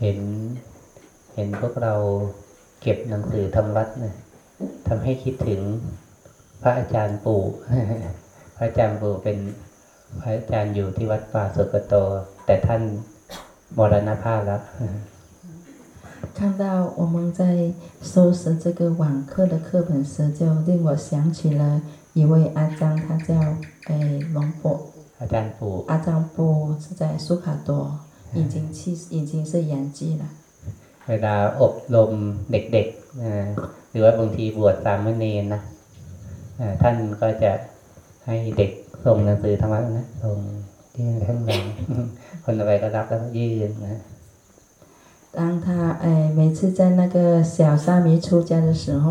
เห็น เห็นพวกเราเก็บหนังสือทำวัดนะทำให้คิดถึงพระอาจารย์ปู่ พระอาจารย์ปู่เป็นพระอาจารย์อยู่ที่วัดป่าสุกโต แต่ท่านมรณภาพแล้ว 看到我们在收拾这个网课的课本时，就令我想起了一位阿张，他叫诶龙伯 อาจารย์ปู่ 阿张波，是在苏卡多， 已经去已经是圆寂了。 เวลาอบรมเด็กๆนะหรือว่าบางทีบวชสามเณรนะอ่าท่านก็จะให้เด็กส่งหนังสือธรรมะนะส่งยื่นข้างหลัง คนต่อไปก็รับแล้วก็ยื่นนะ 当他诶每次在那个小沙弥出家的时候，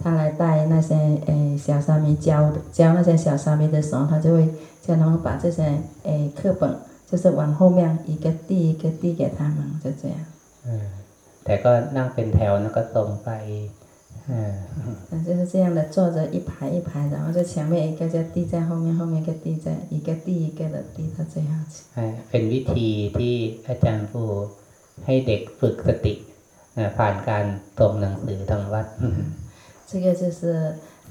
他来带那些诶小沙弥教教那些小沙弥的时候，他就会叫他们把这些诶课本， 就是往后面一个递一个递给他们，就这样。 อ่าแต่ก็นั่งเป็นแถวแล้วก็ส่งไปอ่า 那就是这样的，坐着一排一排，然后就前面一个就递在后面，后面一个递在一个递一个的递到最后去。 อ่าเป็นวิธีที่อาจารย์ปู่ให้เด็กฝึกสติอ่าผ่านการส่งหนังสือทางวัด 这个就是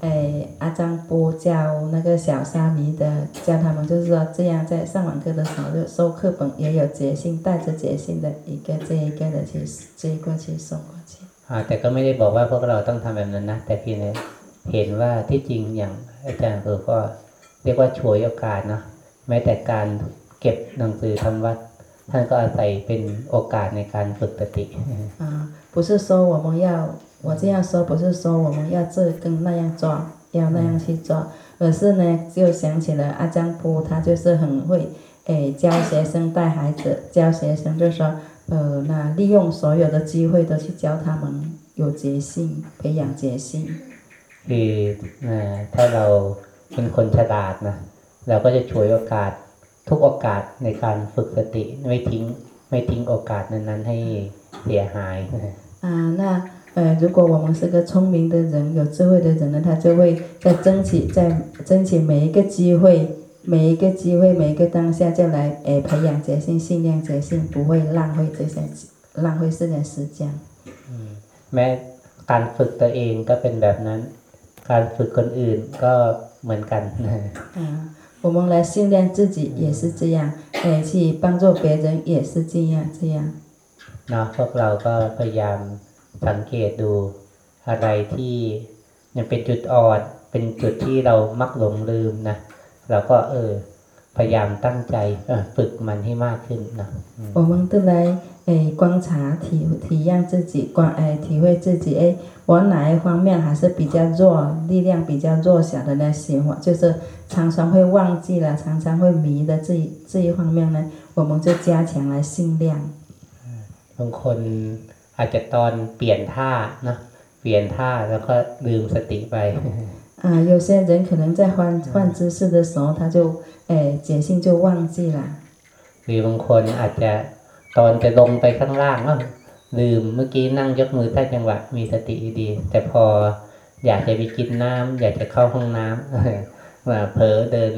诶阿张波教那个小沙弥的，教他们就是说这样在上网课的时候就收课本也有节性，带着节性的一个这一个的去接过去送过去。 อ่าแต่ก็ไม่ได้บอกว่าพวกเราต้องทำแบบนั้นนะ แต่เพียงแต่เห็นว่าที่จริงอย่างอาจารย์ปู่ก็เรียกว่าช่วยโอกาสเนาะแม้แต่การเก็บหนังสือทำวัด ท่านก็อาศัยเป็นโอกาสในการฝึกสติ 啊，不是说我们要 我这样说，不是说我们要这跟那样做，要那样去做，而是呢，就想起了阿江波，他就是很会诶教学生带孩子，教学生就是说，呃，那利用所有的机会都去教他们有节性，培养节性。 คืออ่าถ้าเราเป็นคนฉลาดนะเราก็จะช่วยโอกาสทุกโอกาสในการฝึกสติไม่ทิ้งไม่ทิ้งโอกาสนั้นๆให้เสียหายนะ 啊，那 呃，如果我们是个聪明的人、有智慧的人呢，他就会在争取、在争取每一个机会、每一个机会、每一个当下，就来诶培养节性、信念节性，不会浪费这些浪费这些时间。 แม้การฝึกตัวเองก็เป็นแบบนั้น การฝึกคนอื่นก็เหมือนกันนะ 啊，我们来训练自己也是这样，诶，去帮助别人也是这样这样。 เนาะพวกเราก็พยายาม สังเกตดูอะไรที่ยังเป็นจุดอ่อนเป็นจุดที่เรามักหลงลืมนะเราก็เออพยายามตั้งใจเออฝึกมันให้มากขึ้นนะอืม 我们都来诶观察、体体验自己，观诶体会自己诶，我哪一方面还是比较弱，力量比较弱小的呢？喜欢就是常常会忘记了，常常会迷的这一这一方面呢，我们就加强来训练。 บางคน อาจจะตอนเปลี่ยนท่านะเปลี่ยนท่าแล้วก็ลืมสติไป 啊，有些人可能在换换姿势的时候，他就诶觉性就忘记了。 หรือบางคนอาจจะตอนจะลงไปข้างล่างก็ลืมเมื่อกี้นั่งยกมือใต้จังหวะมีสติดีๆแต่พออยากจะไปกินน้ำอยากจะเข้าห้องน้ำ มาเผลอเดิน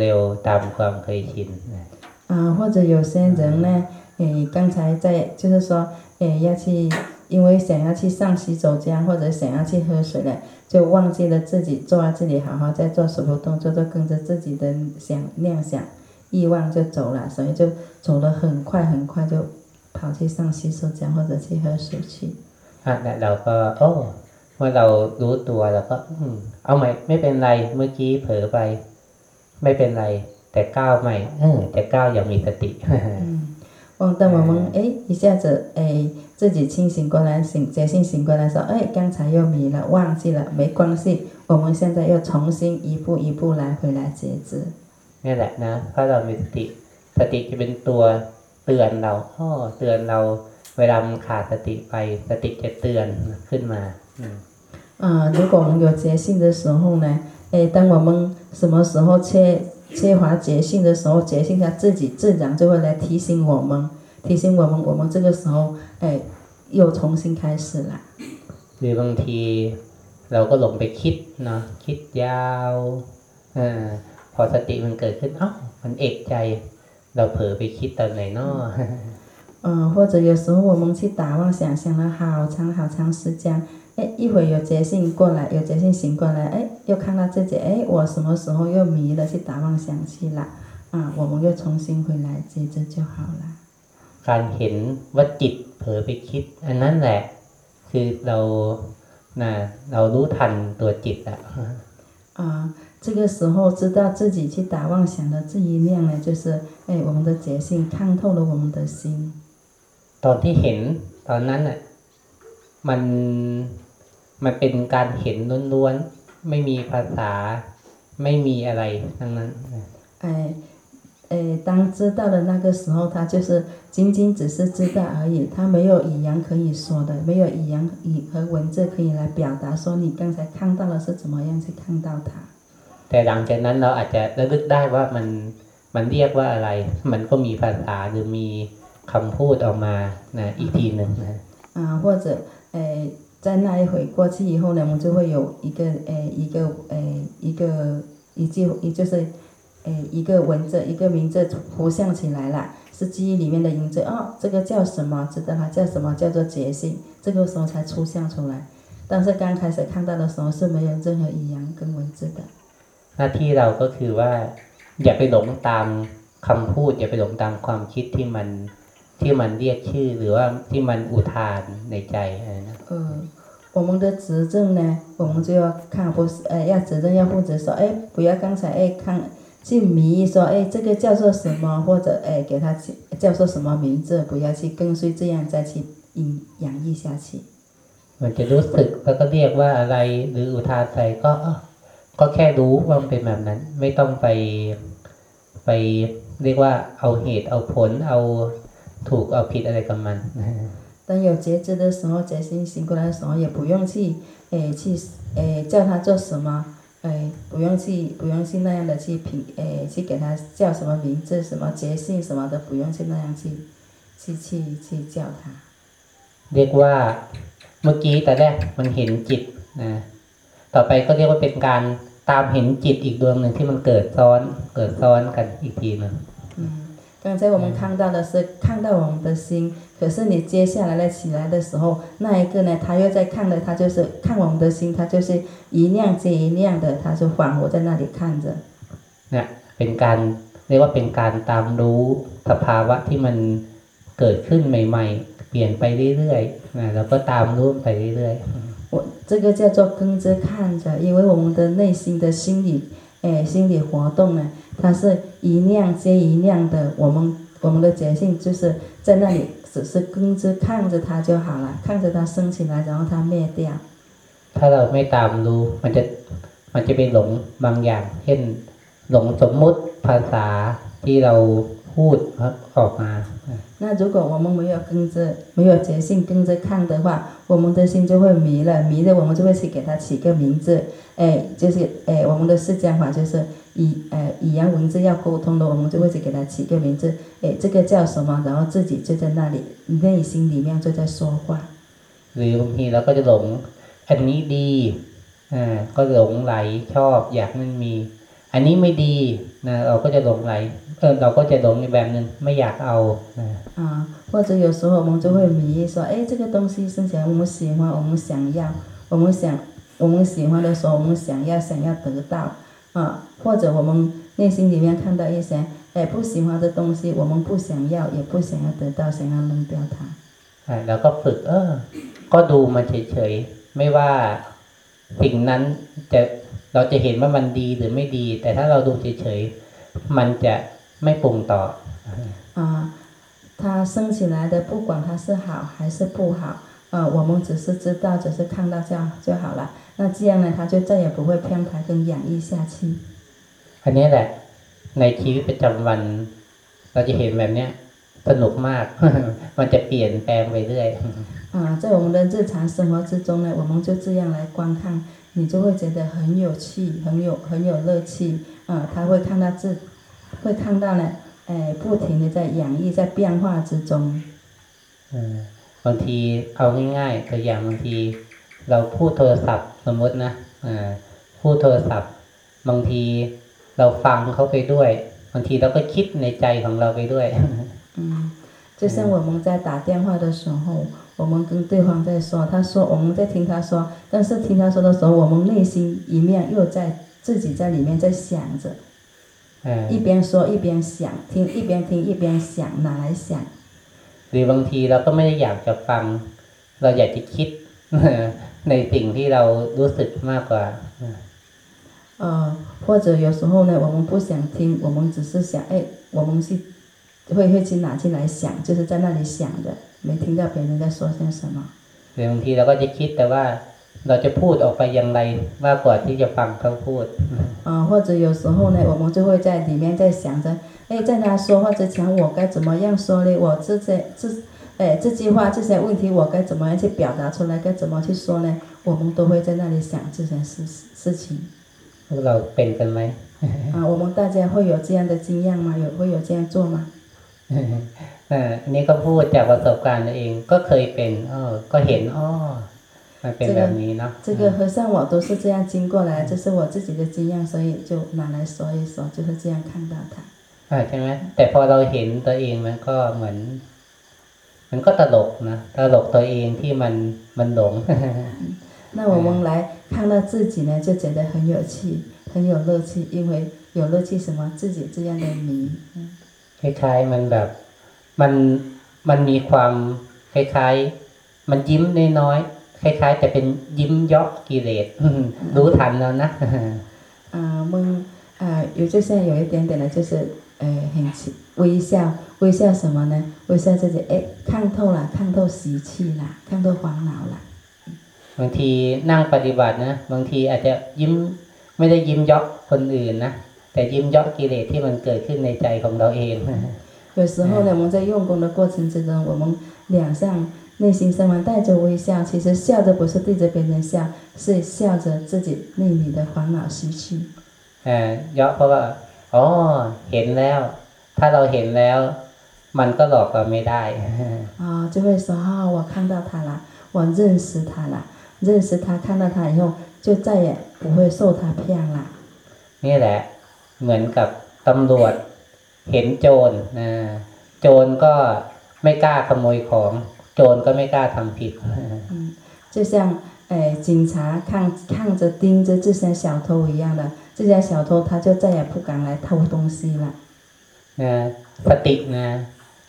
เร็วๆตามความเคยชินนะ 啊，或者有些人呢，诶，刚才在就是说， 诶，要去，因为想要去上洗手间或者想要去喝水了，就忘记了自己坐在这里好好在做什么动作，就跟着自己的想念想欲望就走了，所以就走得很快很快就跑去上洗手间或者去喝水去。 อ่ะแล้วเราก็โอ้เมื่อเรารู้ตัวเราก็ อืมเอาใหม่ไม่เป็นไรเมื่อกี้เผลอไป ไม่เป็นไร แต่ก้าวใหม่ เออแต่ก้าวอย่างมีสติ 嗯，忘等我们诶一下子诶自己清醒过来，醒觉性醒过来说，诶刚才又迷了，忘记了，没关系，我们现在又重新一步一步来回来觉知。 นี่แหละนะเพราะเรามีสติ สติจะเป็นตัวเตือนเราอ้อเตือนเรา เวลามันขาดสติไป สติจะเตือนขึ้นมา อืม 啊、如果我们有觉性的时候呢，诶，当我们什么时候缺 缺乏觉性的时候，觉性它自己自然就会来提醒我们，提醒我们，我们这个时候，诶，又重新开始了。 หรือบางทีเราก็หลงไปคิดเนาะคิดยาวเออพอสติมันเกิดขึ้นเอ้ามันเอกใจ เราเผลอไปคิดตอนไหนเนาะ 啊， 呃，或者有时候我们去打妄想，想了好长好长时间， 哎，一会儿有觉性过来，有觉性醒过来，哎，又看到自己，哎，我什么时候又迷了，去打妄想去了，啊，我们又重新回来，接着就好了。 การเห็นว่าจิตเผลอไปคิด อันนั้นแหละ คือเรานะเรารู้ทันตัวจิตอะ 啊，这个时候知道自己去打妄想的这一面呢，就是哎，我们的觉性看透了我们的心。 ตอนที่เห็นตอนนั้นอ่ะมัน มันเป็นการเห็นล้วนๆไม่มีภาษา ไม่มีอะไรทั้งนั้น 哎，哎，当知道的那个时候，他就是仅仅只是知道而已，他没有语言可以说的，没有语言语和文字可以来表达说你刚才看到了是怎么样去看到它。 แต่หลังจากนั้นเราอาจจะระลึกได้ว่ามันมันเรียกว่าอะไร มันก็มีภาษาหรือมีคำพูดออกมานะอีกทีหนึ่งนะ 啊，或者诶， 在那一会过去以后呢，我们就会有一个诶一个诶一个一句，也就是诶一个文字一个名字浮现起来了，是记忆里面的名字哦，这个叫什么？知道它叫什么？叫做觉性，这个时候才出现出来。但是刚开始看到的时候是没有任何语言跟文字的。 หน้าที่เราก็คือว่า อย่าไปหลงตามคำพูด อย่าไปหลงตามความคิดที่มัน ที่มันเรียกชื่อ หรือว่าที่มันอุทานในใจอะไรนะ 呃，我们的执政呢，我们就要看，不是，呃，要执政要负责说，哎，不要刚才哎看去迷说，哎，这个叫做什么，或者哎给它起叫做什么名字，不要去跟随这样再去引养育下去。 มันจะรู้สึกแล้วก็เรียกว่าอะไรหรืออุทานใส่ก็เอ้อก็แค่รู้ว่ามันเป็นแบบนั้น ไม่ต้องไปไปเรียกว่าเอาเหตุเอาผลเอา ถูกเอาผิดอะไรกับมัน 当有觉知的时候，觉心醒过来的时候，也不用去，诶，去，诶，叫他做什么，诶，不用去，不用去那样的去评，诶，去给他叫什么名字、什么觉性什么的，不用去那样去，去去去叫他。 เรียกว่าเมื่อกี้แต่แรกมันเห็นจิตนะต่อไปก็เรียกว่าเป็นการตามเห็นจิตอีกดวงหนึ่งที่มันเกิดซ้อนเกิดซ้อนกันอีกทีหนึ่ง 嗯， 刚才我们看到的是看到我们的心，可是你接下来了起来的时候，那一个呢，他又在看的，他就是看我们的心，他就是一亮接一亮的，他就恍惚在那里看着。 เนี่ยเป็นการเรียกว่าเป็นการตามรู้สภาวะที่มันเกิดขึ้นใหม่ ๆ เปลี่ยนไปเรื่อยๆนะแล้วก็ตามรู้ไปเรื่อย 我这个叫做跟着看着，因为我们的内心的心理， 诶，心理活动呢，它是一亮接一亮的，我们我们的觉性就是在那里，只是跟着看着它就好了，看着它升起来，然后它灭掉。 ๆ ถ้าเราไม่ตามรู้มันจะมันจะไปหลงบางอย่าง เช่น หลงสมมุติภาษาที่เราพูดออกมา 那如果我们没有跟着，没有觉性跟着看的话，我们的心就会迷了，迷了我们就会去给它起个名字，哎，就是哎，我们的释迦法就是以呃语言文字要沟通的，我们就会去给它起个名字，哎，这个叫什么？然后自己就在那里内心里面就在说话。 หรือบางทีเราก็จะหลง อันนี้ดีอ่าก็หลงไหลชอบอยากมันมี อันนี้ไม่ดีนะเราก็จะหลงไหล เออเราก็จะหลงในแบบนึงไม่อยากเอานะ 啊，或者有时候我们就会迷说，哎，这个东西生起来我们喜欢，我们想要，我们想，我们喜欢的时候，我们想要，想要得到，啊，或者我们内心里面看到一些，哎，不喜欢的东西，我们不想要，也不想要得到，想要扔掉它。 อ่าเราก็ฝึก เออ ก็ดูมันเฉยๆ ไม่ว่าสิ่งนั้นจะเราจะเห็นว่ามันดีหรือไม่ดี แต่ถ้าเราดูเฉยๆ มันจะ ไม่ปรุงต่อ 啊，它升起来的，不管它是好还是不好，啊，我们只是知道，只是看到就就好了。那这样呢，它就再也不会偏袒跟养育下去。 อันนี้แหละ ในชีวิตประจำวัน เราจะเห็นแบบเนี้ยสนุกมาก มันจะเปลี่ยนแปลงไปเรื่อย 啊，在我们的日常生活之中呢，我们就这样来观看，你就会觉得很有趣，很有很有乐趣。啊，他会看到自， 会看到呢，哎，不停的在养育，在变化之中。 เออบางทีเอาง่ายๆตัวอย่างบางที เราพูดโทรศัพท์สมมตินะอ่าพูดโทรศัพท์ บางทีเราฟังเขาไปด้วย บางทีเราก็คิดในใจของเราไปด้วย 嗯， 就像我们在打电话的时候，我们跟对方在说，他说我们在听他说，但是听他说的时候，我们内心一面又在自己在里面在想着， เออ 一边说一边想，听一边听一边想，哪来想？ หรือบางทีเราก็ไม่ได้อยากจะฟัง เราอยากจะคิด ในสิ่งที่เรารู้สึกมากกว่า 呃，或者有时候呢，我们不想听，我们只是想，哎，我们是会会去拿进来想，就是在那里想的，没听到别人在说些什么。 หรือบางทีเราก็จะคิดแต่ว่า เราจะพูดออกไปอย่างไรมากกว่าที่จะฟังเขาพูด 啊、或者有时候呢，我们就会在里面在想着，哎，在他说话之前，我该怎么样说呢？我这些这，哎，这句话这些问题，我该怎么样去表达出来？该怎么去说呢？我们都会在那里想这些事事情。 พวกเราเป็นกันไหม 啊，我们大家会有这样的经验吗？有会有这样做吗？ เอออันนี้ก็พูดจากประสบการณ์ตัวเอง ก็เคยเป็นเออก็เห็นอ้อ มัเป็นแบบนี้เนาะ这个和尚我都是这样经过来这是我自己的经验所以就拿来说一说就是这样看到它ใช่ไหมแต่พอเราเห็นตัวเองมันก็เหมือน มันก็ตลกนะตลกตัวเองที่มันมันหลง那我们来看到自己呢，就觉得很有趣，很有乐趣，因为有乐趣什么自己这样的迷。คล้ายๆมันแบบมันมันมีความคล้ายๆมันยิ้มน้อยๆ คล้ายๆ แต่เป็นยิ้มเยาะกิเลส รู้ทันแล้วนะ 啊、我们啊、有就像有一点点的，就是呃很奇微笑，微笑什么呢？微笑自己哎看透了，看透习气了，看透烦恼了。 บางทีนั่งปฏิบัตินะบางทีอาจจะยิ้มไม่ได้ยิ้มเยาะคนอื่นนะแต่ยิ้มเยาะกิเลสที่มันเกิดขึ้นในใจของเราเอง 有时候呢，我们在用功的过程之中，我们脸上、 内心上面带着微笑，其实笑的不是对着别人笑，是笑着自己内里的烦恼习气。 เอ่อเยาะเพราะว่าอ๋อเห็นแล้ว ถ้าเราเห็นแล้ว มันก็หลอกเราไม่ได้ 啊、就会说啊、我看到他了，我认识他了，认识他，看到他以后，就再也不会受他骗了。 นี่แหละ เหมือนกับตำรวจเห็นโจรนะโจรก็ไม่กล้าขโมยของ โจรก็ไม่กล้าทำผิด 嗯，就像哎警察看看着盯着这些小偷一样的，这些小偷他就再也不敢来偷东西了。 นะสตินะ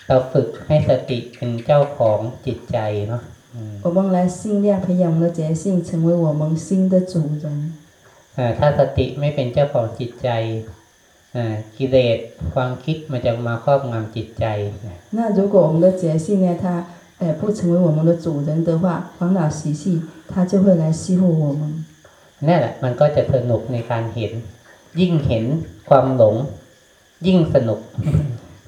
เราฝึกให้สติเป็นเจ้าของจิตใจเนาะอืม 我们来训练培养我们的觉性，成为我们心的主人。 อ่าถ้าสติไม่เป็นเจ้าของจิตใจอ่ากิเลสความคิดมันจะมาครอบงำจิตใจนะ 那如果我们的觉性呢，它 呃不成为我们的主人的话，烦恼习气它就会来欺负我们。 นั่นแหละมันก็จะสนุกในการเห็น ยิ่งเห็นความหลง ยิ่งสนุก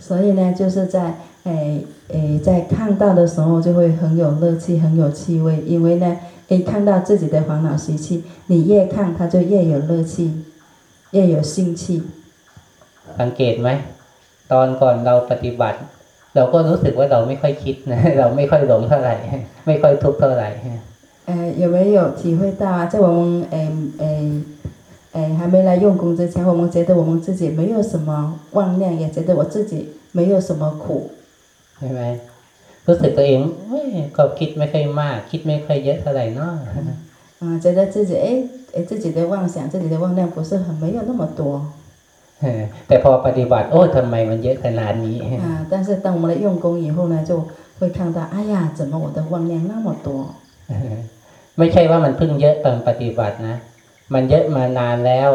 所以呢，就是在诶诶在看到的时候就会很有乐趣，很有趣味，因为呢，诶看到自己的烦恼习气，你越看它就越有乐趣，越有兴趣。 สังเกตไหม ตอนก่อนเราปฏิบัติ เราก็รู้สึกว่าเราไม่ค่อยคิดนะ เราไม่ค่อยหลงเท่าไหร่ ไม่ค่อยทุกข์เท่าไหร่ 呃，有没有体会到啊？在我们诶诶诶还没来用功之前，我们觉得我们自己没有什么妄念，也觉得我自己没有什么苦。 ใช่ไหมรู้สึกตัวเองเอ้ยก็คิดไม่ค่อยมาก คิดไม่ค่อยเยอะเท่าไหร่เนาะ 嗯，觉得自己诶诶自己的妄想，自己的妄念不是很没有那么多 เออ แต่พอปฏิบัติ โอ้ทำไมมันเยอะขนาดนี้ 啊。但是当我们来用功以后呢，就会看到，哎呀，怎么我的妄念那么多？ ไม่ใช่ว่ามันเพิ่งเยอะตอนปฏิบัตินะ มันเยอะมานานแล้ว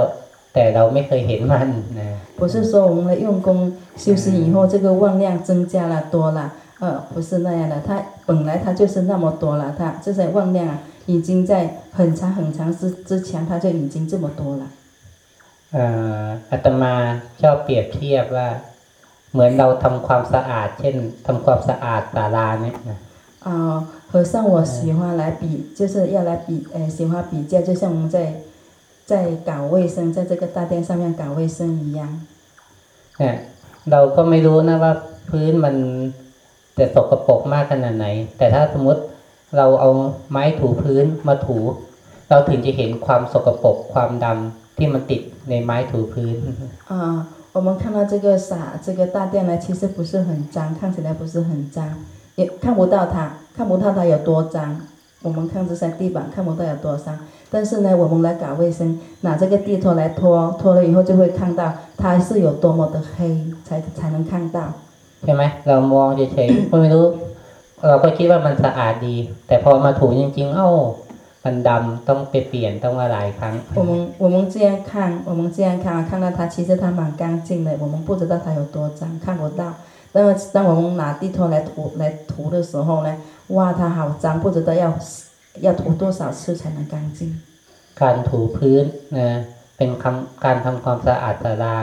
แต่เราไม่เคยเห็นมันนะ 不是说我们来用功修行以后，这个妄量增加了多了，呃，不是那样的，它本来它就是那么多了，它这些妄量啊，已经在很长很长之之前，它就已经这么多了。 เอ่ออาตมาชอบเปรียบเทียบว่า เหมือนเราทำความสะอาด เช่นทำความสะอาดศาลาเนี่ยนะ 啊、和尚我喜欢来比，就是要来比，呃，喜欢比较，就像我们在在搞卫生，在这个大殿上面搞卫生一样。 เนี่ยเราก็ไม่รู้นะว่าพื้นมันจะสกปรกมากขนาดไหน แต่ถ้าสมมติเราเอาไม้ถูพื้นมาถู เราถึงจะเห็นความสกปรกความดำ ที่มันติดในไม้ถูพื้น 啊、我 我们看到这个洒这个大殿呢，其实不是很脏，看起来不是很脏，也看不到它，看不到它有多脏。我们看这些地板看不到有多脏，但是呢，我们来搞卫生，拿这个地拖来拖，拖了以后就会看到它是有多么的黑，才才能看到。 ใช่ไหมเรามองเฉยๆ ก็ไม่รู้ เราก็คิดว่ามันสะอาดดี แต่พอมาถูจริงๆ เอ้า มันดำต้องไปเปลี่ยนต้องมาหลายครั้ง 我们我们这样看，我们这样看，看到它其实它蛮干净的，我们不知道它有多脏，看不到。那么当我们拿地拖来涂来涂的时候呢，哇，它好脏，不知道要要涂多少次才能干净。 การถูพื้นนะเป็นคำการทำความสะอาดศาลา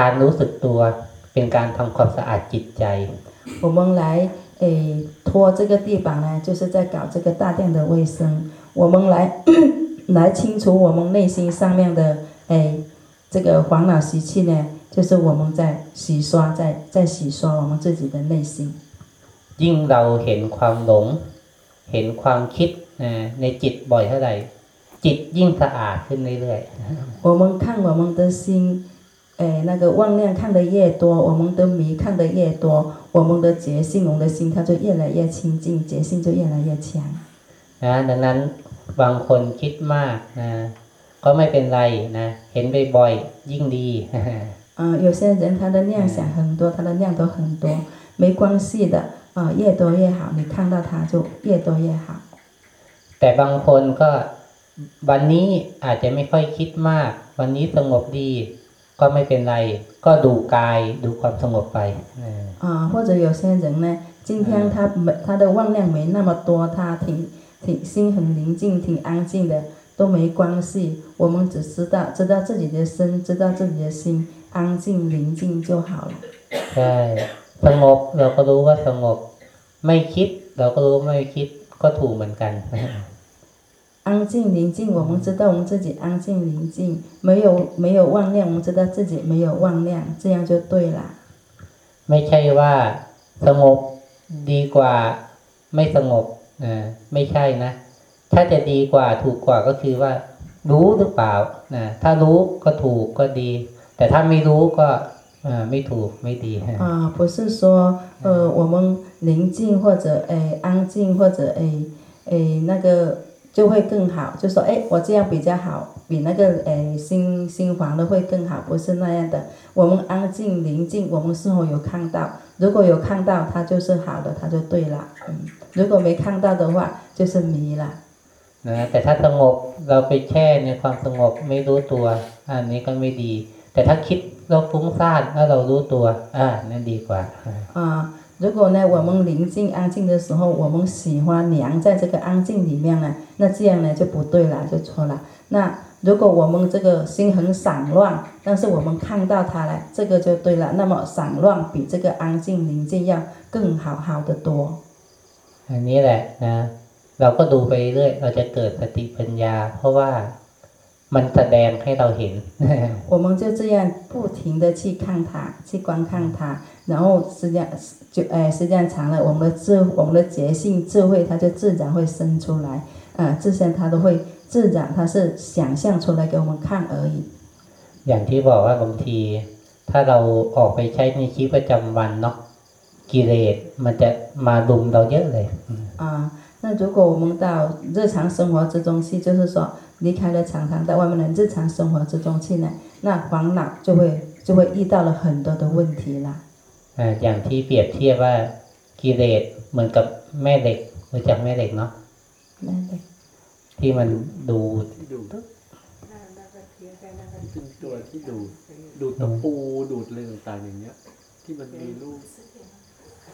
การรู้สึกตัวเป็นการทำความสะอาดจิตใจ 我们来诶拖这个地板呢，就是在搞这个大殿的卫生。 我们来来清除我们内心上面的诶这个烦恼习气呢，就是我们在洗刷，在在洗刷我们自己的内心。 ยิ่งเราเห็นความหลง เห็นความคิดนะในจิตบ่อยเท่าไหร่ จิตยิ่งสะอาดขึ้นเรื่อย 我们看我们的心，诶，那个妄念看得越多，我们的迷看得越多，我们的觉性，我们的心它就越来越清净，觉性就越来越强。 ๆนะดังนั้นบางคนคิดมากนะก็ไม่เป็นไรนะเห็นบ่อยๆยิ่งดี 啊、有些人他的念想很多，他的念头很多，没关系的，啊、越多越好，你看到它就越多越好。 แต่บางคนก็วันนี้อาจจะไม่ค่อยคิดมาก วันนี้สงบดี ก็ไม่เป็นไร ก็ดูกายดูความสงบไปนะ 啊、或者有些人呢，今天他没他的妄念没那么多，他挺 挺心很宁静，挺安静的，都没关系。我们只知道知道自己的身，知道自己的心，安静宁静就好了。 ใช่สงบเราก็รู้ว่าสงบ ไม่คิด เราก็รู้ว่าไม่คิดก็ถูกเหมือนกัน 安静宁静，我们知道我们自己安静宁静，没有没有妄念，我们知道自己没有妄念，这样就对了。 ไม่ใช่ว่าสงบดีกว่าไม่สงบ นะไม่ใช่นะ ถ้าจะดีกว่าถูกกว่าก็คือว่า รู้หรือเปล่านะถ้ารู้ก็ถูกก็ดี แต่ถ้าไม่รู้ก็อ่าไม่ถูกไม่ดี 啊、不是说呃我们宁静或者诶安静或者诶诶那个就会更好，就说诶我这样比较好，比那个诶新新房的会更好，不是那样的。我们安静宁静，我们是否有看到？如果有看到，它就是好的，它就对了。嗯， 如果没看到的话，就是迷了。 นะแต่ถ้าสงบเราไปแช่ในความสงบไม่รู้ตัว อันนี้ก็ไม่ดี แต่ถ้าคิดเราฟุ้งซ่านแล้วเรารู้ตัว อ่านั่นดีกว่า 啊、如果呢，我们宁静安静的时候，我们喜欢凉在这个安静里面呢，那这样呢就不对了，就错了。那如果我们这个心很散乱，但是我们看到它了，这个就对了。那么散乱比这个安静宁静要更好好得多。 อันนี้แหละนะ เราก็ดูไปเรื่อยเราจะเกิดสติปัญญา เพราะว่ามันแสดงให้เราเห็น 我们就这样不停的去看它，去观看它，然后时间就哎时间长了，我们的智我们的觉性智慧它就自然会生出来，啊，这些它都会自然它是想象出来给我们看而已。 อย่างที่บอกว่าบางที ถ้าเราออกไปใช้ในชีวิตประจำวันเนาะ กิเลสมันจะมาลุมเราเยอะเลย 啊，那如果我们到日常生活之中去，就是说离开了常常在外面的日常生活之中去呢，那烦恼就会就会遇到了很多的问题啦。 อ่าอย่างที่เปรียบเทียบว่ากิเลสเหมือนกับแม่เหล็กรู้จักแม่เหล็กเนาะ 那对 ที่มันดูด ที่ดูดเป็นตัวที่ดูดดูดตะปูดูดอะไรต่างๆอย่างเงี้ย ที่มันมีรูป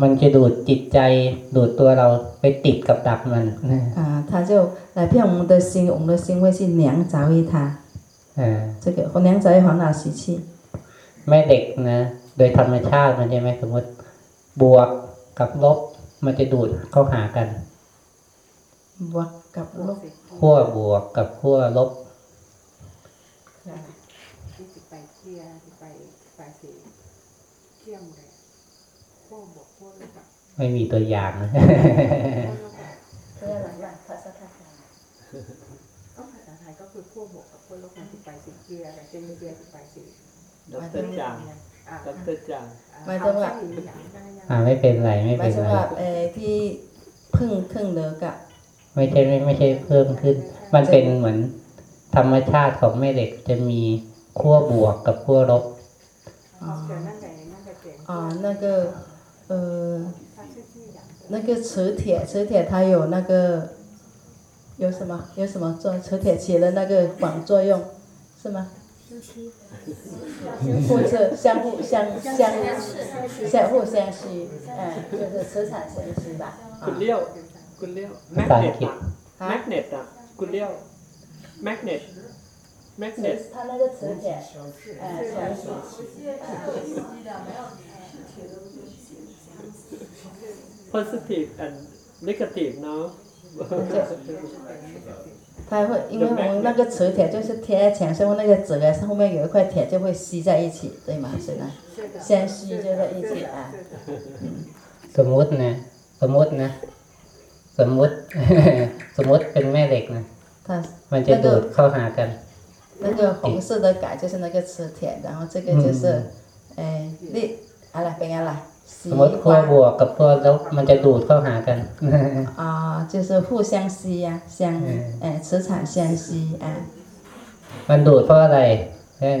มันจะดูดจิตใจ ดูดตัวเราไปติดกับดักมัน 啊，他就来骗我们的心，我们的心会去量着于它， อ่า 这个量着于烦恼习气。 แม่เหล็กนะ โดยธรรมชาติมันใช่ไหมสมมติบวกกับลบ มันจะดูดเข้าหากัน บวกกับลบ ขั้วบวกกับขั้วลบ ที่จะไปเคลียร์ ไม่มีตัวอย่างนะเพื่ออะไรล่ะภาษาไทยก็ภาษาไทยก็คือพวกบวกกับพวกลบกันที่ไปสิเกียร์แต่เจนเบียร์ไปสีดตัรจางดตัรจางมาจังหวะอ่าไม่เป็นไรไม่เป็นไรมาจังหวะเอที่พึ่งพึ่งเลิกอะไม่ใช่ไม่ไม่ใช่เพิ่มขึ้น มันเป็นเหมือนธรรมชาติของแม่เด็กจะมีขั้วบวกกับขั้วลบอ๋อนั่นก็เออ 那个磁铁磁铁它有那个有什么有什么做磁铁起了那个反作用是吗？互斥相互相相相互相吸，嗯，就是磁场相吸吧。 คุณ 啊 เลี้ยว คุณเลี้ยว แมก ภาษา เน อั ต งกฤษ อะแมกเนตอะคุณเลี้ยว แ มกเนต แมกเนต 它那个磁铁，哎，相吸。 positive and negative เนาะ 它会，因为我们那个磁铁就是贴在墙上，那个纸啊，后面有一块铁就会吸在一起，对吗？是的，相吸就在一起啊。 สมมุตินะ สมมุตินะ สมมุติ สมมุติเป็นแม่เหล็กนะ 它 มันจะดูดเข้าหากัน 那个红色的杆就是那个磁铁，然后这个就是，哎，力，好了，别来， ส 喜 มมติขั้วบ 欢 วกกับขั้วลบมันจะดูดเข้าหากัน 啊，就是互相吸呀、相，哎，磁场相吸，哎， มันดูดเพราะอะไรเช่น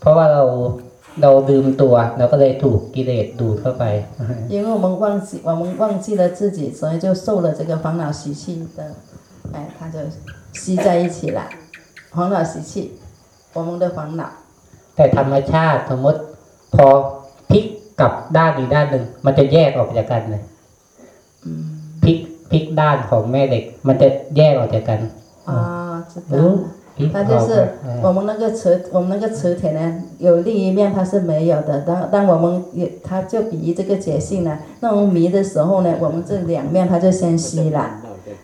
เพราะว่าเราเราลืมตัวเราก็เลยถูกกิเลสดูดเข้าไป 因为我们忘记，我们忘记了自己，所以就受了这个烦恼习气的，哎，它就吸在一起了， 烦恼习气，我们的烦恼。 แต่ธรรมชาติสมมติพอพลิกกลับด้านอีกด้านหนึ่งมันจะแยกออกจากกันเลย 嗯 พลิกพลิกด้านของแม่เหล็ก มันจะแยกออกจากกัน 啊，知道 รู้ 了。 พลิก 它 อ 就 อก 是 เออ 我们那个磁，我们那个磁铁呢，有另一面它是没有的。当当我们也，它就比喻这个觉性呢，那我们迷的时候呢，我们这两面它就先吸了。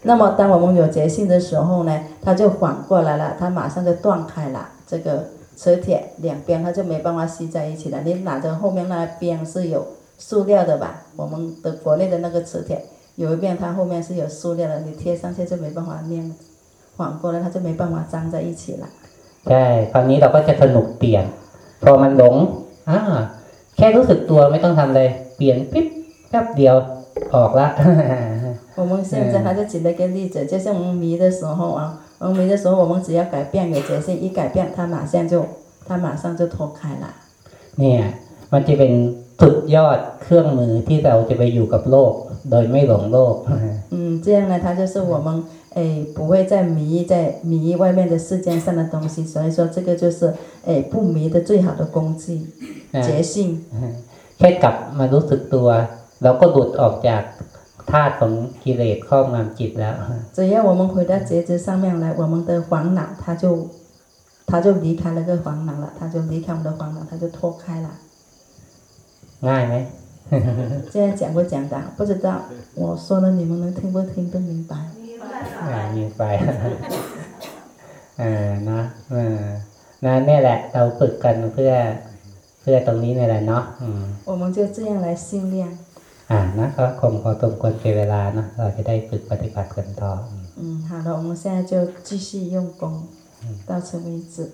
那么当我们有觉性的时候呢，它就反过来了，它马上就断开了这个磁铁两边，它就没办法吸在一起了。你拿着后面那边是有塑料的吧？我们的国内的那个磁铁有一边它后面是有塑料的，你贴上去就没办法粘，反过来它就没办法粘在一起了。 ใช่คราวนี้เราก็จะสนุกเปลี่ยน พอมันหลงอ่าแค่รู้สึกตัวไม่ต้องทำเลยเปลี่ยนปิ๊บแป๊บเดียวออกละ 我们现在还是举了一个例子，就像我们迷的时候啊，我们迷的时候，我们只要改变有觉性，一改变它马上就它马上就脱开了。 เนี่ย มันจะเป็นสุดยอดเครื่องมือที่เราจะไปอยู่กับโลก โดยไม่หลงโลก 嗯，这样呢，它就是我们诶不会再迷在迷外面的世间上的东西，所以说这个就是诶不迷的最好的工具， นะ 觉性。 แค่กลับมารู้สึกตัว เราก็หลุดออกจาก ธาตุของกิเลสครอบงำจิตแล้ว 只要我们回到觉知上面来，我们的烦恼它就它就离开那个烦恼了，它就离开我们的烦恼，它就脱开了。 ง่ายไหม 这样讲不讲的？不知道，我说了你们能听不听得明白？ อ่ามีไป อ่านะเออนะนี่แหละ เราฝึกกันเพื่อ เพื่อตรงนี้นี่แหละเนาะอืม 我们就这样来训练。 อ่านะก็คงพอสมควรเก็บเวลาเนาะเราจะได้ฝึกปฏิบัติกันต่ออืม 嗯，好了，我们现在就继续用功，到此为止。